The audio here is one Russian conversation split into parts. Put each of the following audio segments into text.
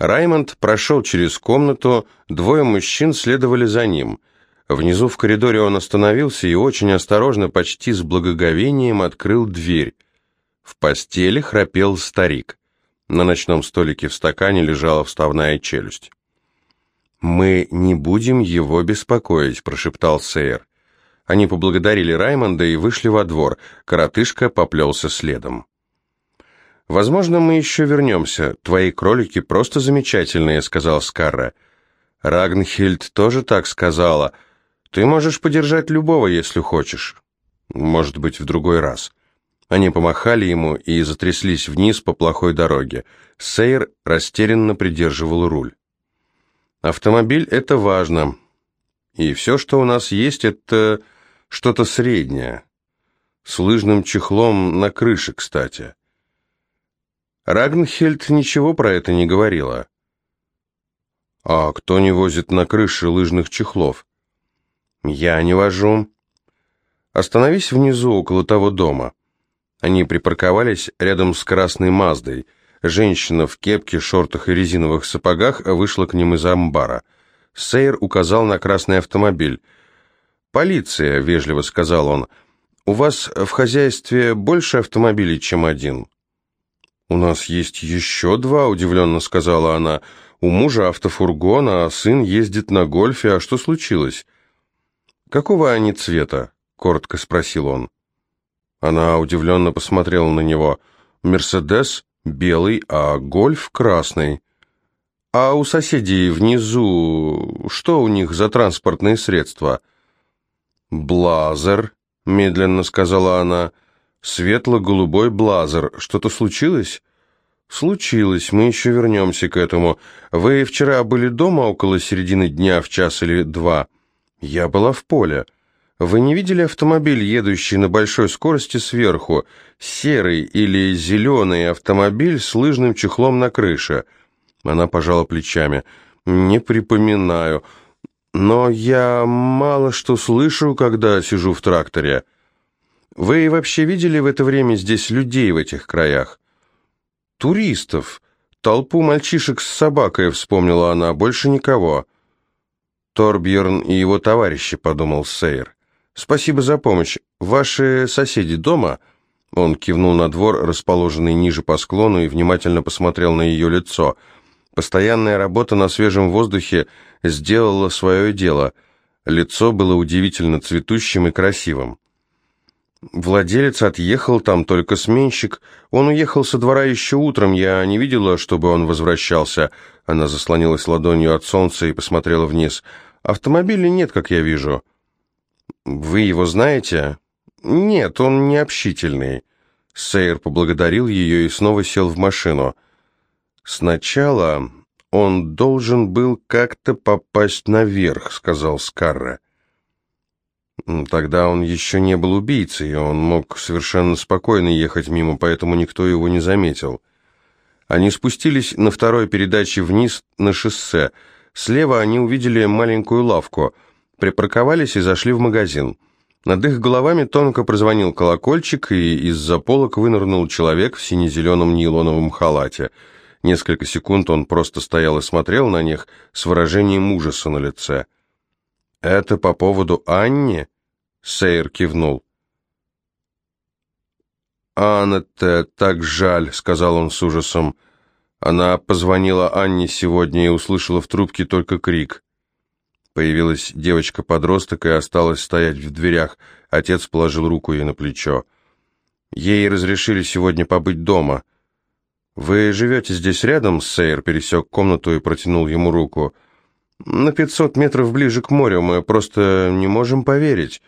Раймонд прошел через комнату, двое мужчин следовали за ним. Внизу в коридоре он остановился и очень осторожно, почти с благоговением открыл дверь. В постели храпел старик. На ночном столике в стакане лежала вставная челюсть. «Мы не будем его беспокоить», — прошептал Сейер. Они поблагодарили Раймонда и вышли во двор. Коротышка поплелся следом. «Возможно, мы еще вернемся. Твои кролики просто замечательные», — сказал Скарра. «Рагнхильд тоже так сказала. Ты можешь подержать любого, если хочешь. Может быть, в другой раз». Они помахали ему и затряслись вниз по плохой дороге. Сейр растерянно придерживал руль. «Автомобиль — это важно. И все, что у нас есть, это что-то среднее. С лыжным чехлом на крыше, кстати». Рагнхельд ничего про это не говорила. «А кто не возит на крыше лыжных чехлов?» «Я не вожу». «Остановись внизу, около того дома». Они припарковались рядом с красной Маздой. Женщина в кепке, шортах и резиновых сапогах вышла к ним из амбара. Сейр указал на красный автомобиль. «Полиция», — вежливо сказал он, — «у вас в хозяйстве больше автомобилей, чем один?» «У нас есть еще два», — удивленно сказала она. «У мужа автофургон, а сын ездит на гольфе. А что случилось?» «Какого они цвета?» — коротко спросил он. Она удивленно посмотрела на него. «Мерседес белый, а Гольф красный». «А у соседей внизу что у них за транспортные средства?» «Блазер», — медленно сказала она. «Светло-голубой блазер. Что-то случилось?» «Случилось. Мы еще вернемся к этому. Вы вчера были дома около середины дня в час или два?» «Я была в поле». Вы не видели автомобиль, едущий на большой скорости сверху? Серый или зеленый автомобиль с лыжным чехлом на крыше?» Она пожала плечами. «Не припоминаю. Но я мало что слышу, когда сижу в тракторе. Вы вообще видели в это время здесь людей в этих краях?» «Туристов. Толпу мальчишек с собакой», — вспомнила она. «Больше никого». «Торбьерн и его товарищи», — подумал Сейр. «Спасибо за помощь. Ваши соседи дома?» Он кивнул на двор, расположенный ниже по склону, и внимательно посмотрел на ее лицо. Постоянная работа на свежем воздухе сделала свое дело. Лицо было удивительно цветущим и красивым. Владелец отъехал, там только сменщик. Он уехал со двора еще утром, я не видела, чтобы он возвращался. Она заслонилась ладонью от солнца и посмотрела вниз. Автомобиля нет, как я вижу. «Вы его знаете?» «Нет, он не общительный». Сейер поблагодарил ее и снова сел в машину. «Сначала он должен был как-то попасть наверх», — сказал Скарра. Тогда он еще не был убийцей, он мог совершенно спокойно ехать мимо, поэтому никто его не заметил. Они спустились на второй передаче вниз на шоссе. Слева они увидели маленькую лавку — припарковались и зашли в магазин. Над их головами тонко прозвонил колокольчик, и из-за полок вынырнул человек в сине-зеленом нейлоновом халате. Несколько секунд он просто стоял и смотрел на них с выражением ужаса на лице. «Это по поводу Анни?» — Сейр кивнул. «Анна-то так жаль», — сказал он с ужасом. Она позвонила Анне сегодня и услышала в трубке только крик. Появилась девочка-подросток и осталась стоять в дверях. Отец положил руку ей на плечо. Ей разрешили сегодня побыть дома. «Вы живете здесь рядом?» Сейер пересек комнату и протянул ему руку. «На пятьсот метров ближе к морю. Мы просто не можем поверить.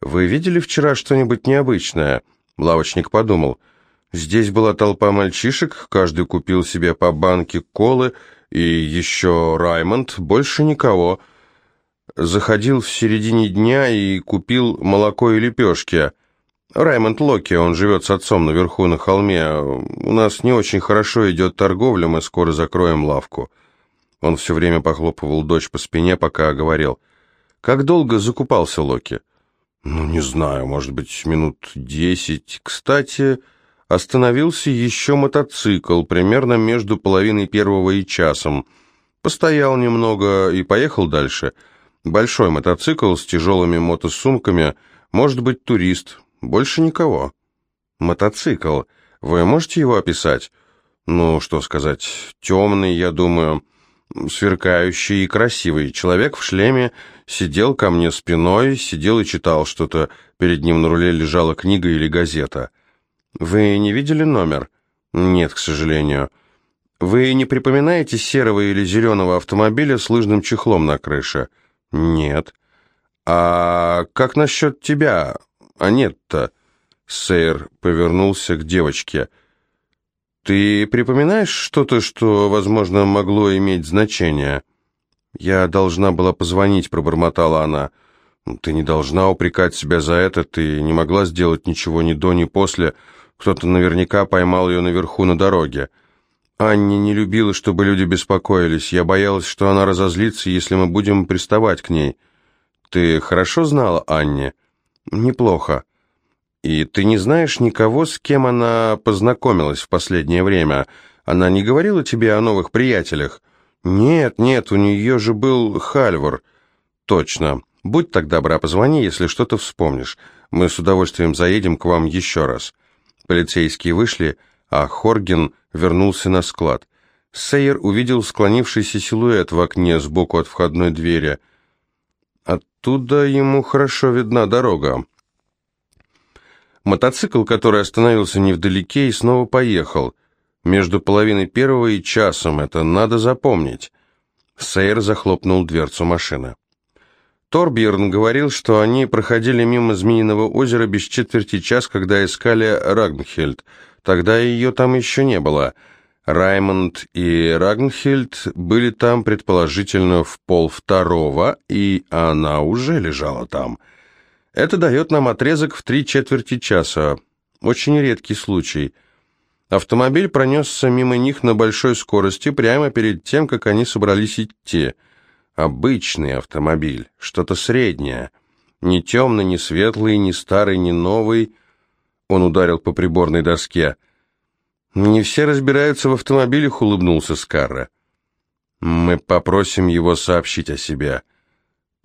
Вы видели вчера что-нибудь необычное?» Лавочник подумал. «Здесь была толпа мальчишек, каждый купил себе по банке колы, и еще Раймонд, больше никого» заходил в середине дня и купил молоко и лепешки. Раймонд Локи, он живет с отцом наверху на холме. У нас не очень хорошо идет торговля, мы скоро закроем лавку. Он все время похлопывал дочь по спине, пока говорил. Как долго закупался Локи? Ну, не знаю, может быть, минут десять. Кстати, остановился еще мотоцикл, примерно между половиной первого и часом. Постоял немного и поехал дальше. Большой мотоцикл с тяжелыми мотосумками, может быть, турист, больше никого. Мотоцикл. Вы можете его описать? Ну, что сказать, темный, я думаю, сверкающий и красивый. Человек в шлеме сидел ко мне спиной, сидел и читал что-то. Перед ним на руле лежала книга или газета. Вы не видели номер? Нет, к сожалению. Вы не припоминаете серого или зеленого автомобиля с лыжным чехлом на крыше? Нет. А как насчет тебя? А нет-то. Сейр повернулся к девочке. «Ты припоминаешь что-то, что, возможно, могло иметь значение?» «Я должна была позвонить», — пробормотала она. «Ты не должна упрекать себя за это, ты не могла сделать ничего ни до, ни после. Кто-то наверняка поймал ее наверху на дороге». Анне не любила, чтобы люди беспокоились. Я боялась, что она разозлится, если мы будем приставать к ней. Ты хорошо знала Анне? Неплохо. И ты не знаешь никого, с кем она познакомилась в последнее время? Она не говорила тебе о новых приятелях? Нет, нет, у нее же был Хальвар. Точно. Будь так добра, позвони, если что-то вспомнишь. Мы с удовольствием заедем к вам еще раз. Полицейские вышли, а Хорген вернулся на склад. Сейер увидел склонившийся силуэт в окне сбоку от входной двери. Оттуда ему хорошо видна дорога. Мотоцикл, который остановился невдалеке и снова поехал. Между половиной первого и часом, это надо запомнить. Сейер захлопнул дверцу машины. Торбьерн говорил, что они проходили мимо Змеиного озера без четверти час, когда искали Рагнхельд. Тогда ее там еще не было. Раймонд и Рагнхельд были там, предположительно, в пол второго, и она уже лежала там – это дает нам отрезок в три четверти часа. Очень редкий случай. Автомобиль пронесся мимо них на большой скорости прямо перед тем, как они собрались идти. Обычный автомобиль, что-то среднее. Ни темный, ни светлый, ни старый, ни новый. Он ударил по приборной доске. «Не все разбираются в автомобилях», — улыбнулся Скарра. «Мы попросим его сообщить о себе»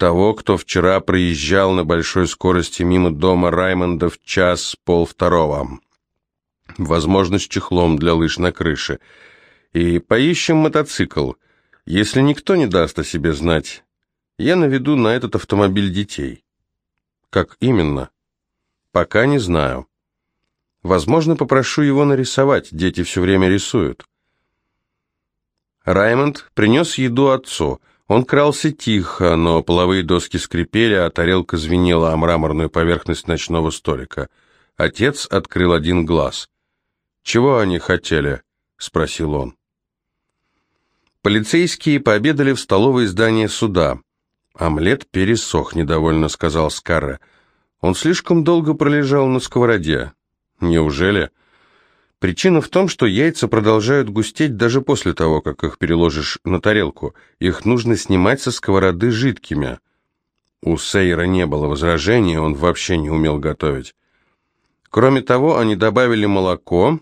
того, кто вчера проезжал на большой скорости мимо дома Раймонда в час полвторого. Возможно, с чехлом для лыж на крыше. И поищем мотоцикл. Если никто не даст о себе знать, я наведу на этот автомобиль детей. Как именно? Пока не знаю. Возможно, попрошу его нарисовать, дети все время рисуют. Раймонд принес еду отцу – он крался тихо, но половые доски скрипели, а тарелка звенела о мраморную поверхность ночного столика. Отец открыл один глаз. «Чего они хотели?» — спросил он. Полицейские пообедали в столовой здания суда. «Омлет пересох», — недовольно сказал Скарре. «Он слишком долго пролежал на сковороде». «Неужели?» Причина в том, что яйца продолжают густеть даже после того, как их переложишь на тарелку. Их нужно снимать со сковороды жидкими. У Сейра не было возражений, он вообще не умел готовить. Кроме того, они добавили молоко.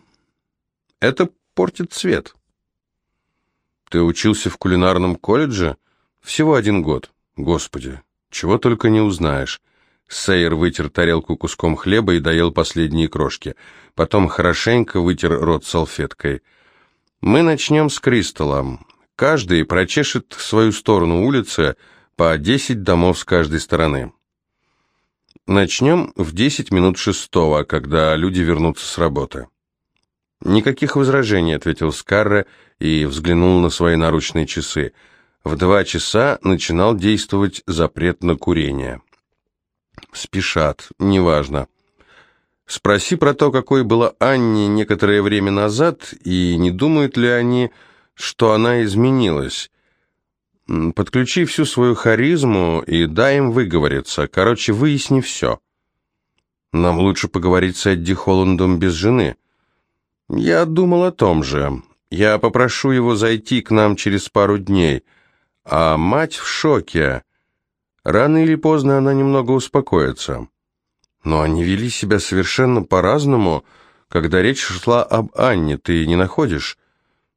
Это портит цвет. Ты учился в кулинарном колледже? Всего один год. Господи, чего только не узнаешь. Сейер вытер тарелку куском хлеба и доел последние крошки. Потом хорошенько вытер рот салфеткой. «Мы начнем с Кристалла. Каждый прочешет свою сторону улицы по десять домов с каждой стороны. Начнем в десять минут шестого, когда люди вернутся с работы». «Никаких возражений», — ответил Скарре и взглянул на свои наручные часы. В два часа начинал действовать запрет на курение. Спешат, неважно. Спроси про то, какой была Анне некоторое время назад, и не думают ли они, что она изменилась. Подключи всю свою харизму и дай им выговориться. Короче, выясни все. Нам лучше поговорить с Эдди Холландом без жены. Я думал о том же. Я попрошу его зайти к нам через пару дней. А мать в шоке. Рано или поздно она немного успокоится. Но они вели себя совершенно по-разному. когда речь шла об Анне, ты не находишь?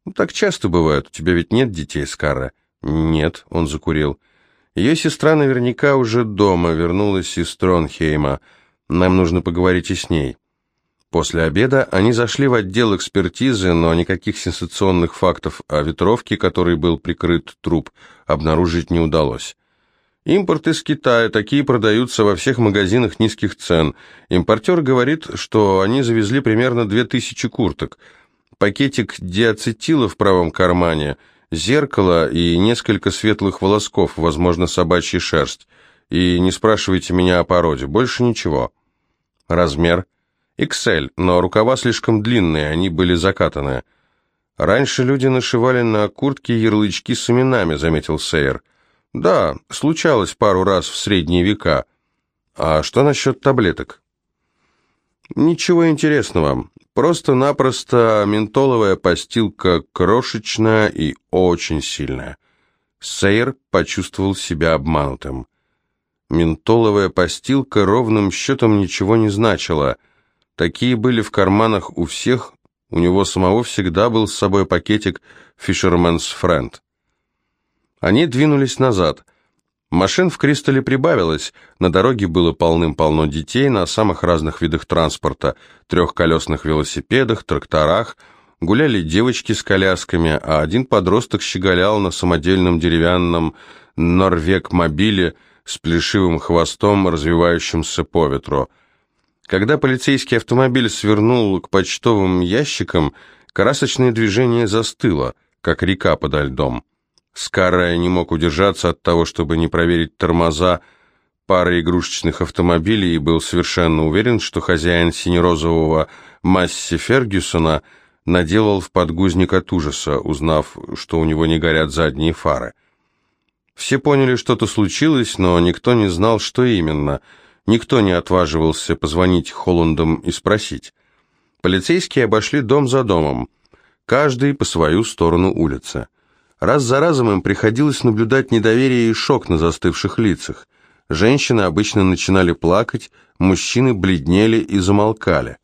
Ну, так часто бывает. У тебя ведь нет детей, Скара? Нет, он закурил. Ее сестра наверняка уже дома, вернулась из Тронхейма. Нам нужно поговорить и с ней. После обеда они зашли в отдел экспертизы, но никаких сенсационных фактов о ветровке, которой был прикрыт труп, обнаружить не удалось. Импорт из Китая, такие продаются во всех магазинах низких цен. Импортер говорит, что они завезли примерно 2000 курток. Пакетик диацетила в правом кармане, зеркало и несколько светлых волосков, возможно, собачья шерсть. И не спрашивайте меня о породе, больше ничего. Размер – XL, но рукава слишком длинные, они были закатаны. Раньше люди нашивали на куртки ярлычки с именами, заметил Сейер. Да, случалось пару раз в средние века. А что насчет таблеток? Ничего интересного. Просто-напросто ментоловая постилка крошечная и очень сильная. Сейер почувствовал себя обманутым. Ментоловая постилка ровным счетом ничего не значила — Такие были в карманах у всех, у него самого всегда был с собой пакетик Fisherman's Friend. Они двинулись назад. Машин в Кристалле прибавилось, на дороге было полным-полно детей на самых разных видах транспорта, трехколесных велосипедах, тракторах, гуляли девочки с колясками, а один подросток щеголял на самодельном деревянном Норвег-мобиле с плешивым хвостом, развивающимся по ветру – когда полицейский автомобиль свернул к почтовым ящикам, красочное движение застыло, как река подо льдом. Скарая не мог удержаться от того, чтобы не проверить тормоза пары игрушечных автомобилей и был совершенно уверен, что хозяин синерозового Масси Фергюсона наделал в подгузник от ужаса, узнав, что у него не горят задние фары. Все поняли, что-то случилось, но никто не знал, что именно – Никто не отваживался позвонить Холландам и спросить. Полицейские обошли дом за домом, каждый по свою сторону улицы. Раз за разом им приходилось наблюдать недоверие и шок на застывших лицах. Женщины обычно начинали плакать, мужчины бледнели и замолкали.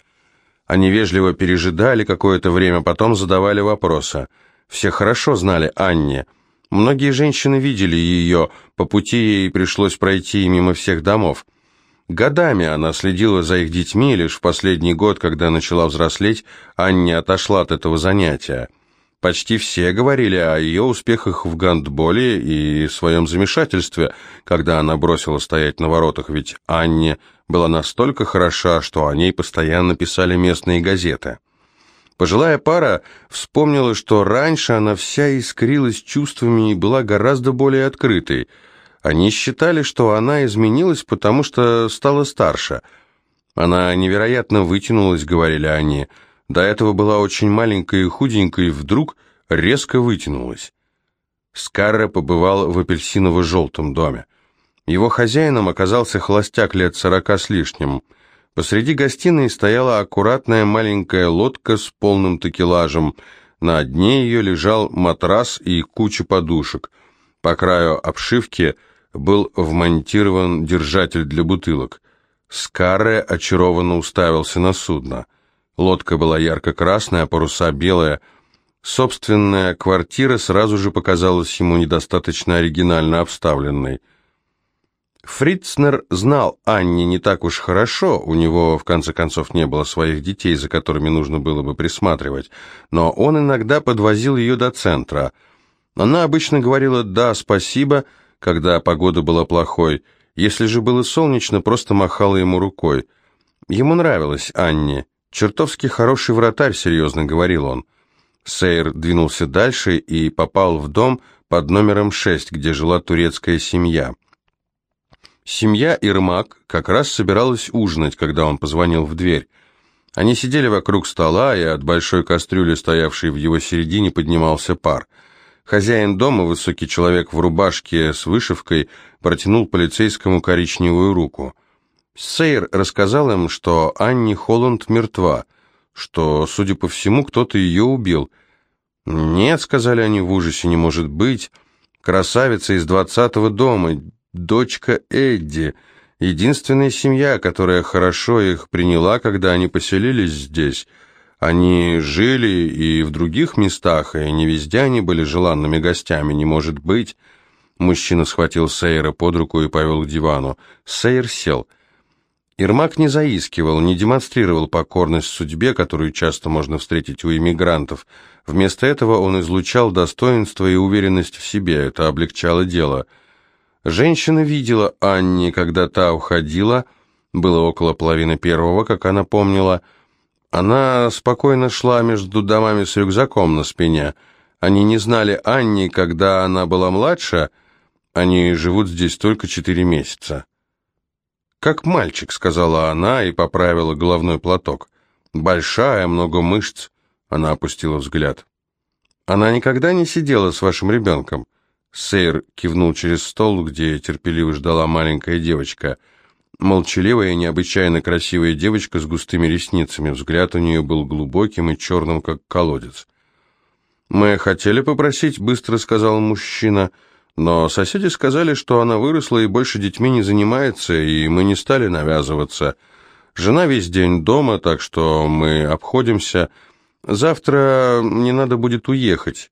Они вежливо пережидали какое-то время, потом задавали вопросы. Все хорошо знали Анне. Многие женщины видели ее, по пути ей пришлось пройти мимо всех домов. Годами она следила за их детьми, лишь в последний год, когда начала взрослеть, Анне отошла от этого занятия. Почти все говорили о ее успехах в гандболе и своем замешательстве, когда она бросила стоять на воротах, ведь Анне была настолько хороша, что о ней постоянно писали местные газеты. Пожилая пара вспомнила, что раньше она вся искрилась чувствами и была гораздо более открытой – они считали, что она изменилась, потому что стала старше. Она невероятно вытянулась, говорили они. До этого была очень маленькая и худенькая, вдруг резко вытянулась. Скарра побывал в апельсиново-желтом доме. Его хозяином оказался холостяк лет сорока с лишним. Посреди гостиной стояла аккуратная маленькая лодка с полным такелажем. На дне ее лежал матрас и куча подушек. По краю обшивки – был вмонтирован держатель для бутылок. Скарре очарованно уставился на судно. Лодка была ярко-красная, паруса белая. Собственная квартира сразу же показалась ему недостаточно оригинально обставленной. Фрицнер знал Анне не так уж хорошо, у него, в конце концов, не было своих детей, за которыми нужно было бы присматривать, но он иногда подвозил ее до центра. Она обычно говорила «да, спасибо», когда погода была плохой. Если же было солнечно, просто махала ему рукой. Ему нравилось Анне. «Чертовски хороший вратарь», — серьезно говорил он. Сейр двинулся дальше и попал в дом под номером 6, где жила турецкая семья. Семья Ирмак как раз собиралась ужинать, когда он позвонил в дверь. Они сидели вокруг стола, и от большой кастрюли, стоявшей в его середине, поднимался пар — Хозяин дома, высокий человек в рубашке с вышивкой, протянул полицейскому коричневую руку. Сейр рассказал им, что Анни Холланд мертва, что, судя по всему, кто-то ее убил. «Нет», — сказали они в ужасе, — «не может быть. Красавица из двадцатого дома, дочка Эдди. Единственная семья, которая хорошо их приняла, когда они поселились здесь. Они жили и в других местах, и не везде они были желанными гостями, не может быть. Мужчина схватил Сейра под руку и повел к дивану. Сейр сел. Ирмак не заискивал, не демонстрировал покорность судьбе, которую часто можно встретить у иммигрантов. Вместо этого он излучал достоинство и уверенность в себе, это облегчало дело. Женщина видела Анни, когда та уходила, было около половины первого, как она помнила. Она спокойно шла между домами с рюкзаком на спине. Они не знали Анни, когда она была младше, они живут здесь только четыре месяца. «Как мальчик», — сказала она и поправила головной платок. «Большая, много мышц». Она опустила взгляд. «Она никогда не сидела с вашим ребенком?» Сейр кивнул через стол, где терпеливо ждала маленькая девочка. Молчаливая и необычайно красивая девочка с густыми ресницами. Взгляд у нее был глубоким и черным, как колодец. «Мы хотели попросить», — быстро сказал мужчина, — но соседи сказали, что она выросла и больше детьми не занимается, и мы не стали навязываться. Жена весь день дома, так что мы обходимся. Завтра мне надо будет уехать.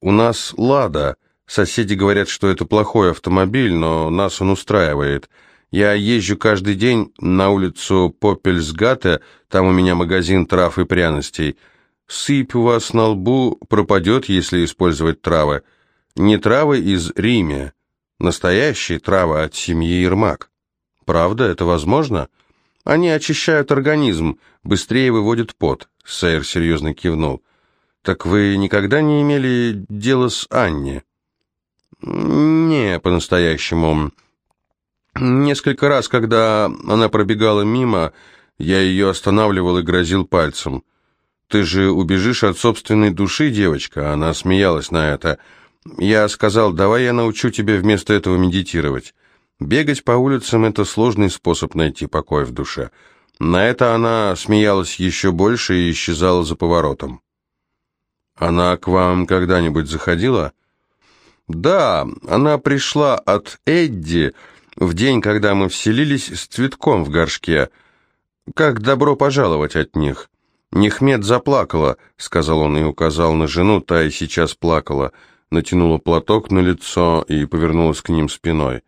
У нас «Лада». Соседи говорят, что это плохой автомобиль, но нас он устраивает. Я езжу каждый день на улицу Попельсгата, там у меня магазин трав и пряностей. Сыпь у вас на лбу пропадет, если использовать травы. Не травы из Риме, настоящие травы от семьи Ермак. Правда, это возможно? Они очищают организм, быстрее выводят пот. Сейр серьезно кивнул. Так вы никогда не имели дела с Анни? Не, по-настоящему. Несколько раз, когда она пробегала мимо, я ее останавливал и грозил пальцем. «Ты же убежишь от собственной души, девочка?» Она смеялась на это. Я сказал, давай я научу тебя вместо этого медитировать. Бегать по улицам – это сложный способ найти покой в душе. На это она смеялась еще больше и исчезала за поворотом. Она к вам когда-нибудь заходила? Да, она пришла от Эдди в день, когда мы вселились с цветком в горшке. Как добро пожаловать от них. Нехмед заплакала, сказал он и указал на жену, та и сейчас плакала – натянула платок на лицо и повернулась к ним спиной.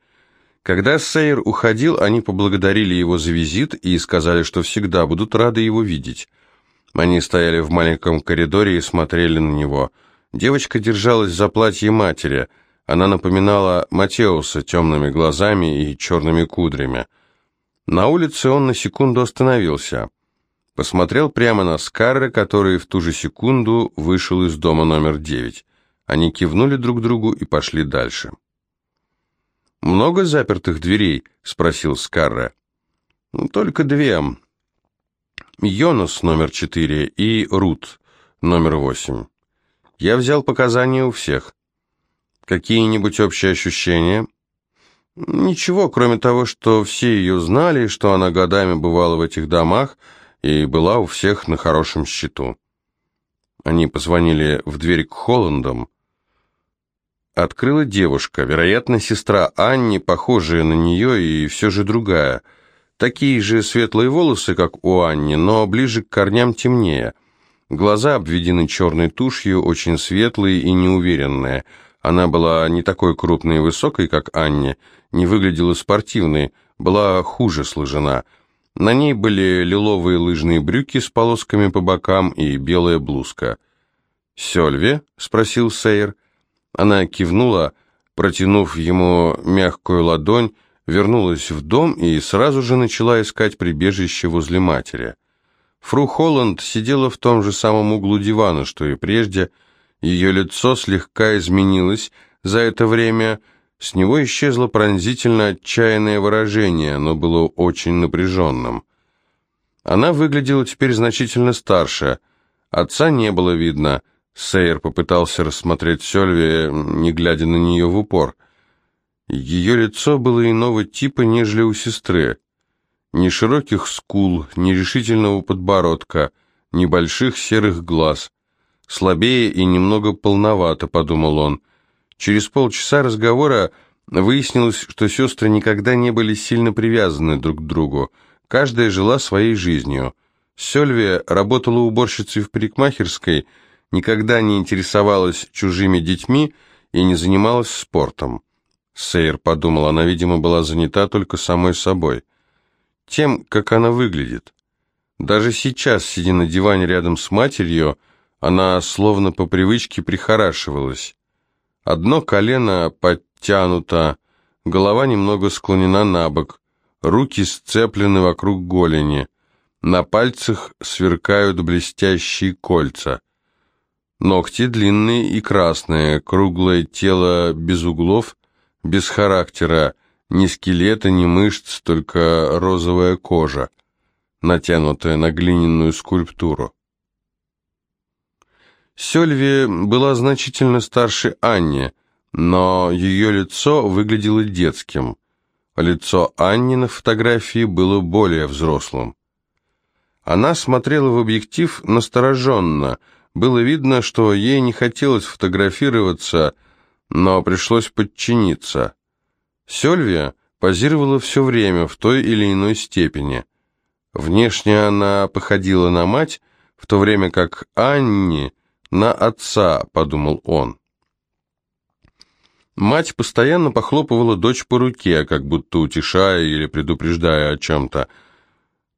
Когда Сейер уходил, они поблагодарили его за визит и сказали, что всегда будут рады его видеть. Они стояли в маленьком коридоре и смотрели на него. Девочка держалась за платье матери. Она напоминала Матеуса темными глазами и черными кудрями. На улице он на секунду остановился. Посмотрел прямо на Скарра, который в ту же секунду вышел из дома номер девять. Они кивнули друг другу и пошли дальше. «Много запертых дверей?» — спросил Скарра. «Только две. Йонас номер четыре и Рут номер восемь. Я взял показания у всех. Какие-нибудь общие ощущения?» «Ничего, кроме того, что все ее знали, что она годами бывала в этих домах и была у всех на хорошем счету». Они позвонили в дверь к Холландам, открыла девушка, вероятно, сестра Анни, похожая на нее и все же другая. Такие же светлые волосы, как у Анни, но ближе к корням темнее. Глаза обведены черной тушью, очень светлые и неуверенные. Она была не такой крупной и высокой, как Анни, не выглядела спортивной, была хуже сложена. На ней были лиловые лыжные брюки с полосками по бокам и белая блузка. «Сёльве?» — спросил Сейер. Она кивнула, протянув ему мягкую ладонь, вернулась в дом и сразу же начала искать прибежище возле матери. Фру Холланд сидела в том же самом углу дивана, что и прежде. Ее лицо слегка изменилось за это время. С него исчезло пронзительно отчаянное выражение, но было очень напряженным. Она выглядела теперь значительно старше. Отца не было видно. Сейер попытался рассмотреть Сёльви, не глядя на нее в упор. Ее лицо было иного типа, нежели у сестры. Ни широких скул, ни решительного подбородка, ни больших серых глаз. Слабее и немного полновато, подумал он. Через полчаса разговора Выяснилось, что сестры никогда не были сильно привязаны друг к другу. Каждая жила своей жизнью. Сёльвия работала уборщицей в парикмахерской, никогда не интересовалась чужими детьми и не занималась спортом. Сейер подумал, она, видимо, была занята только самой собой. Тем, как она выглядит. Даже сейчас, сидя на диване рядом с матерью, она словно по привычке прихорашивалась. Одно колено подтянуто, голова немного склонена на бок, руки сцеплены вокруг голени, на пальцах сверкают блестящие кольца. Ногти длинные и красные, круглое тело без углов, без характера, ни скелета, ни мышц, только розовая кожа, натянутая на глиняную скульптуру. Сёльви была значительно старше Анни, но ее лицо выглядело детским. Лицо Анни на фотографии было более взрослым. Она смотрела в объектив настороженно. Было видно, что ей не хотелось фотографироваться, но пришлось подчиниться. Сёльвия позировала все время в той или иной степени. Внешне она походила на мать, в то время как Анни на отца, подумал он. Мать постоянно похлопывала дочь по руке, как будто утешая или предупреждая о чем-то.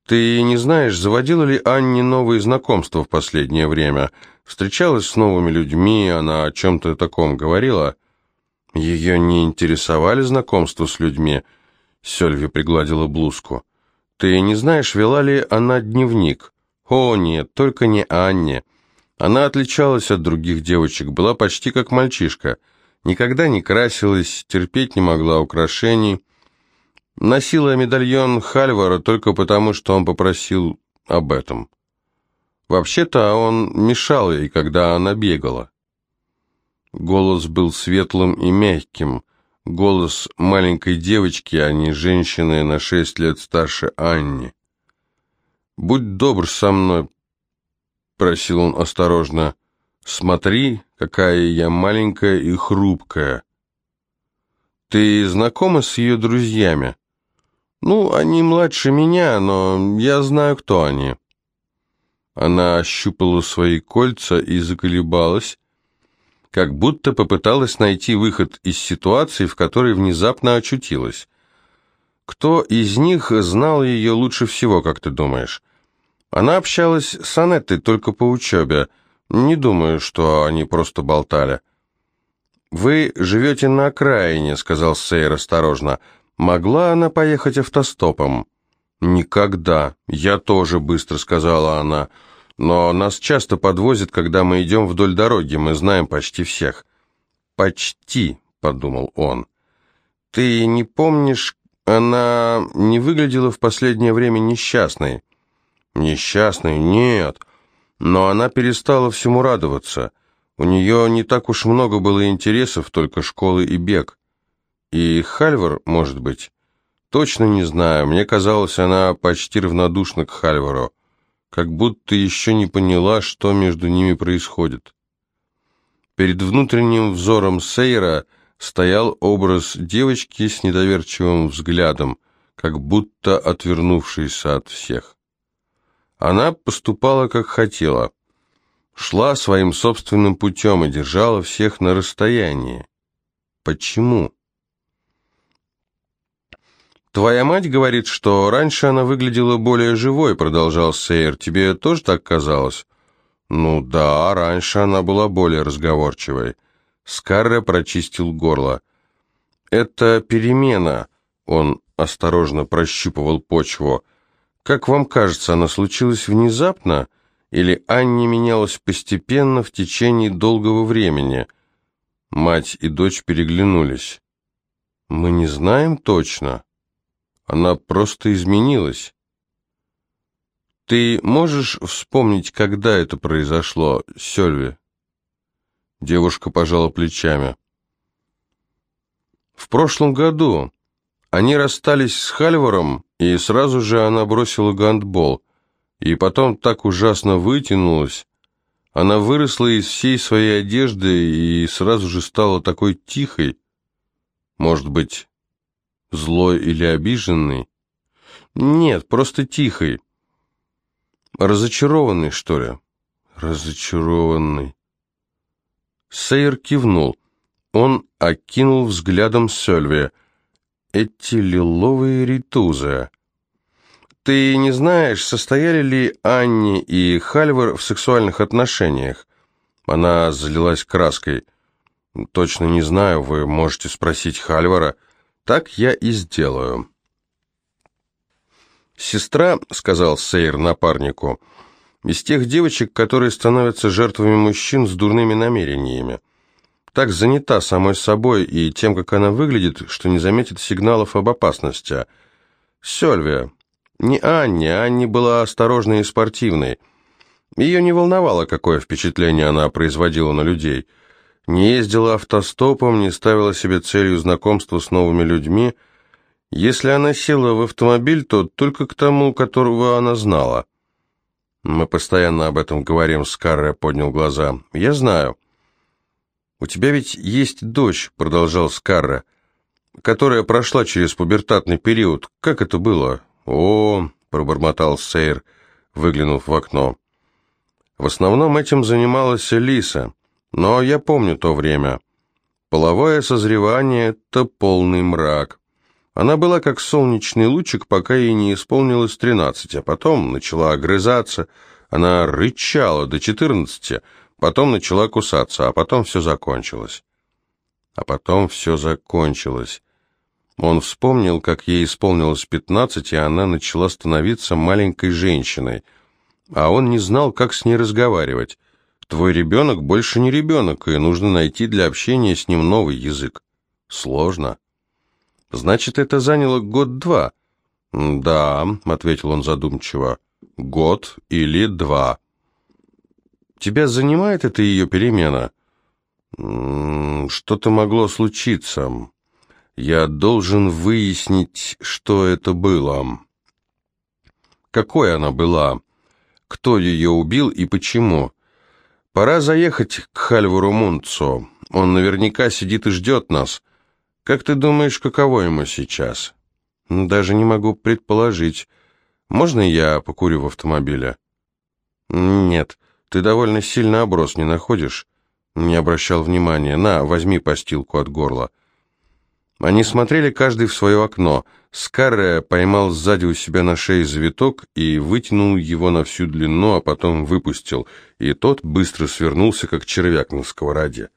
«Ты не знаешь, заводила ли Анни новые знакомства в последнее время? Встречалась с новыми людьми, она о чем-то таком говорила?» «Ее не интересовали знакомства с людьми?» Сельви пригладила блузку. «Ты не знаешь, вела ли она дневник?» «О, нет, только не Анне. Она отличалась от других девочек, была почти как мальчишка. Никогда не красилась, терпеть не могла украшений. Носила медальон Хальвара только потому, что он попросил об этом. Вообще-то он мешал ей, когда она бегала. Голос был светлым и мягким, голос маленькой девочки, а не женщины на шесть лет старше Анни. «Будь добр со мной, — просил он осторожно. «Смотри, какая я маленькая и хрупкая». «Ты знакома с ее друзьями?» «Ну, они младше меня, но я знаю, кто они». Она ощупала свои кольца и заколебалась, как будто попыталась найти выход из ситуации, в которой внезапно очутилась. «Кто из них знал ее лучше всего, как ты думаешь?» Она общалась с Анеттой только по учебе. Не думаю, что они просто болтали. «Вы живете на окраине», — сказал Сейр осторожно. «Могла она поехать автостопом?» «Никогда. Я тоже», — быстро сказала она. «Но нас часто подвозят, когда мы идем вдоль дороги. Мы знаем почти всех». «Почти», — подумал он. «Ты не помнишь, она не выглядела в последнее время несчастной?» Несчастной? Нет. Но она перестала всему радоваться. У нее не так уж много было интересов, только школы и бег. И Хальвар, может быть? Точно не знаю. Мне казалось, она почти равнодушна к Хальвару. Как будто еще не поняла, что между ними происходит. Перед внутренним взором Сейра стоял образ девочки с недоверчивым взглядом, как будто отвернувшейся от всех. Она поступала, как хотела. Шла своим собственным путем и держала всех на расстоянии. Почему? «Твоя мать говорит, что раньше она выглядела более живой», — продолжал Сейер. «Тебе тоже так казалось?» «Ну да, раньше она была более разговорчивой». Скарре прочистил горло. «Это перемена», — он осторожно прощупывал почву. Как вам кажется, она случилась внезапно, или Анне менялась постепенно в течение долгого времени? Мать и дочь переглянулись. Мы не знаем точно. Она просто изменилась. Ты можешь вспомнить, когда это произошло, Сёльви? Девушка пожала плечами. В прошлом году они расстались с Хальваром и сразу же она бросила гандбол. И потом так ужасно вытянулась. Она выросла из всей своей одежды и сразу же стала такой тихой. Может быть, злой или обиженный? Нет, просто тихий. Разочарованный, что ли? Разочарованный. Сейер кивнул. Он окинул взглядом Сёльви. Эти лиловые ритузы. Ты не знаешь, состояли ли Анни и Хальвар в сексуальных отношениях? Она залилась краской. Точно не знаю, вы можете спросить Хальвара. Так я и сделаю. «Сестра», — сказал Сейр напарнику, — «из тех девочек, которые становятся жертвами мужчин с дурными намерениями. Так занята самой собой и тем, как она выглядит, что не заметит сигналов об опасности. Сёльвия. Не Анни, Анни была осторожной и спортивной. Ее не волновало, какое впечатление она производила на людей. Не ездила автостопом, не ставила себе целью знакомства с новыми людьми — если она села в автомобиль, то только к тому, которого она знала. Мы постоянно об этом говорим, Скарре поднял глаза. Я знаю. У тебя ведь есть дочь, продолжал Скарре, которая прошла через пубертатный период. Как это было? О, пробормотал Сейр, выглянув в окно. В основном этим занималась Элиса, но я помню то время. Половое созревание — это полный мрак. Она была как солнечный лучик, пока ей не исполнилось тринадцать, а потом начала огрызаться. Она рычала до четырнадцати, потом начала кусаться, а потом все закончилось. А потом все закончилось. Он вспомнил, как ей исполнилось пятнадцать, и она начала становиться маленькой женщиной. А он не знал, как с ней разговаривать. Твой ребенок больше не ребенок, и нужно найти для общения с ним новый язык. Сложно. Значит, это заняло год-два. Да, ответил он задумчиво. Год или два. Тебя занимает эта ее перемена? Что-то могло случиться. Я должен выяснить, что это было. Какой она была? Кто ее убил и почему? Пора заехать к Хальвару Мунцо. Он наверняка сидит и ждет нас. Как ты думаешь, каково ему сейчас? Даже не могу предположить. Можно я покурю в автомобиле? Нет, ты довольно сильно оброс, не находишь? Не обращал внимания. На, возьми постилку от горла. Они смотрели каждый в свое окно. Скарре поймал сзади у себя на шее завиток и вытянул его на всю длину, а потом выпустил, и тот быстро свернулся, как червяк на сковороде.